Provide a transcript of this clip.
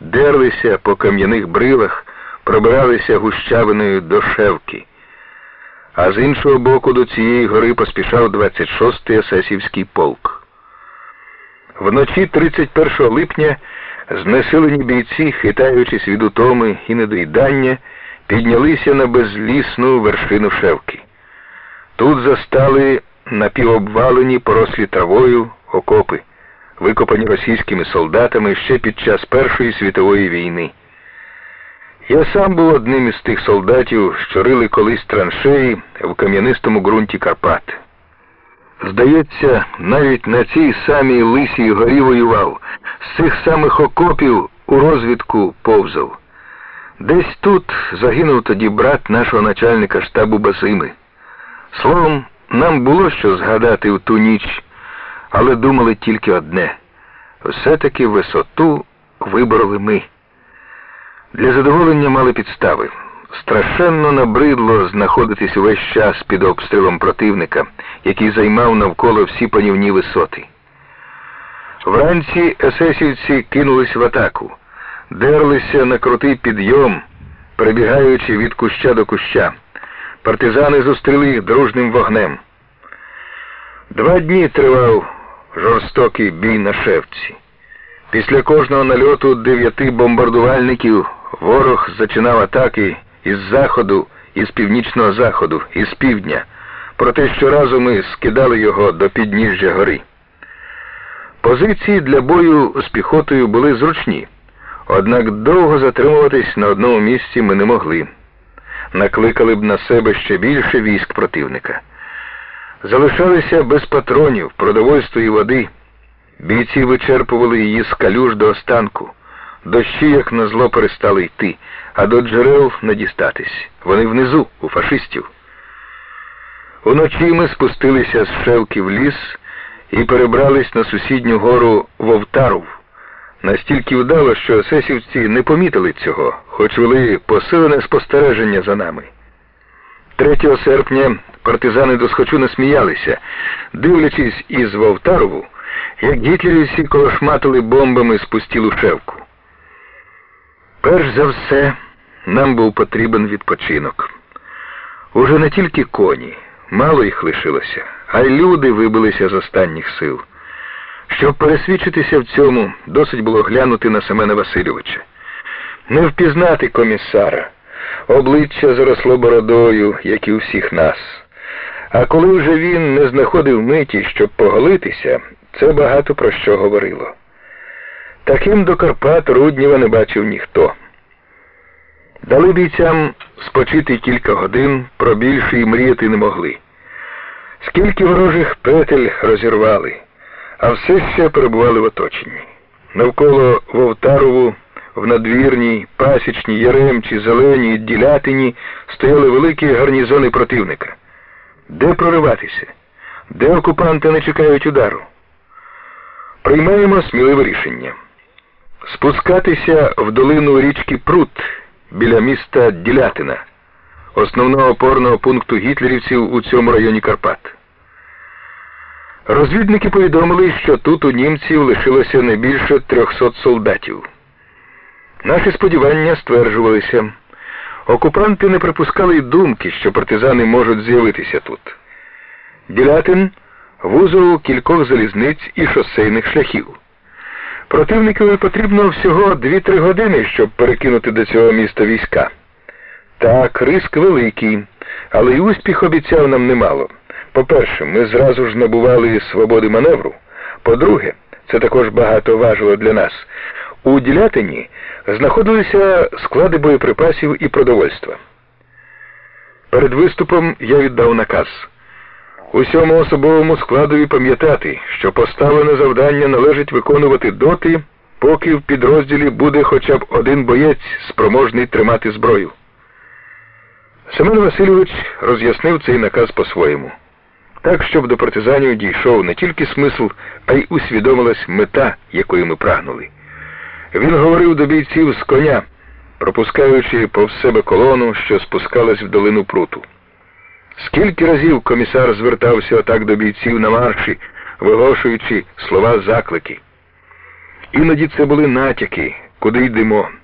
дерлися по кам'яних брилах, пробиралися гущавиною до шевки. А з іншого боку до цієї гори поспішав 26-й есесівський полк. Вночі 31 липня знесилені бійці, хитаючись від утоми і недоїдання, піднялися на безлісну вершину шевки. Тут застали напівобвалені, порослі травою окопи, викопані російськими солдатами ще під час Першої світової війни. Я сам був одним із тих солдатів, що рили колись траншеї в кам'янистому ґрунті Карпат. Здається, навіть на цій самій лисій горі воював, з цих самих окопів у розвідку повзав. Десь тут загинув тоді брат нашого начальника штабу Басими. Словом, нам було що згадати в ту ніч, але думали тільки одне все-таки висоту вибороли ми. Для задоволення мали підстави. Страшенно набридло знаходитись увесь час під обстрілом противника, який займав навколо всі панівні висоти. Вранці есесівці кинулись в атаку, дерлися на крутий підйом, перебігаючи від куща до куща. Партизани зустріли їх дружним вогнем. Два дні тривав жорстокий бій на шевці. Після кожного нальоту дев'яти бомбардувальників ворог зачинав атаки із заходу, із північного заходу, із півдня. Проте щоразу ми скидали його до підніжжя гори. Позиції для бою з піхотою були зручні, однак довго затримуватись на одному місці ми не могли. Накликали б на себе ще більше військ противника. Залишалися без патронів, продовольства і води. Бійці вичерпували її з калюж до останку. Дощі, як на зло, перестали йти, а до джерел не дістатись. Вони внизу, у фашистів. Уночі ми спустилися з шевки в ліс і перебрались на сусідню гору Вовтаров. Настільки вдало, що есесівці не помітили цього, хоч вели посилене спостереження за нами. 3 серпня партизани досхочу насміялися, дивлячись із Вовтарову, як гітлерівці колошматили бомбами спустілу шевку. Перш за все, нам був потрібен відпочинок. Уже не тільки коні, мало їх лишилося, а й люди вибилися з останніх сил. Щоб пересвідчитися в цьому, досить було глянути на Семена Васильовича. Не впізнати комісара, обличчя заросло бородою, як і у всіх нас. А коли вже він не знаходив миті, щоб поголитися, це багато про що говорило. Таким до Карпат Рудніва не бачив ніхто. Дали бійцям спочити кілька годин, про більше і мріяти не могли. Скільки ворожих петель розірвали, а все ще перебували в оточенні. Навколо Вовтарову, в надвірній, пасічній, Яремчі, Зеленій, Ділятині стояли великі гарнізони противника. Де прориватися? Де окупанти не чекають удару? Приймаємо сміливе рішення. Спускатися в долину річки Прут біля міста Ділятина, основного опорного пункту гітлерівців у цьому районі Карпат. Розвідники повідомили, що тут у німців лишилося не більше 300 солдатів. Наші сподівання стверджувалися. Окупанти не припускали й думки, що партизани можуть з'явитися тут. Ділятин вузол кількох залізниць і шосейних шляхів. Противникові потрібно всього 2-3 години, щоб перекинути до цього міста війська. Так, риск великий, але й успіх обіцяв нам немало. По-перше, ми зразу ж набували свободи маневру. По-друге, це також багато важило для нас. У Ділятині знаходилися склади боєприпасів і продовольства. Перед виступом я віддав наказ. Усьому особовому складові пам'ятати, що поставлене завдання належить виконувати доти, поки в підрозділі буде хоча б один боєць, спроможний тримати зброю. Семен Васильович роз'яснив цей наказ по-своєму. Так, щоб до партизанів дійшов не тільки смисл, а й усвідомилась мета, якої ми прагнули. Він говорив до бійців з коня, пропускаючи повз себе колону, що спускалась в долину пруту. Скільки разів комісар звертався отак до бійців на марші, виголошуючи слова заклики. Іноді це були натяки, Куди йдемо?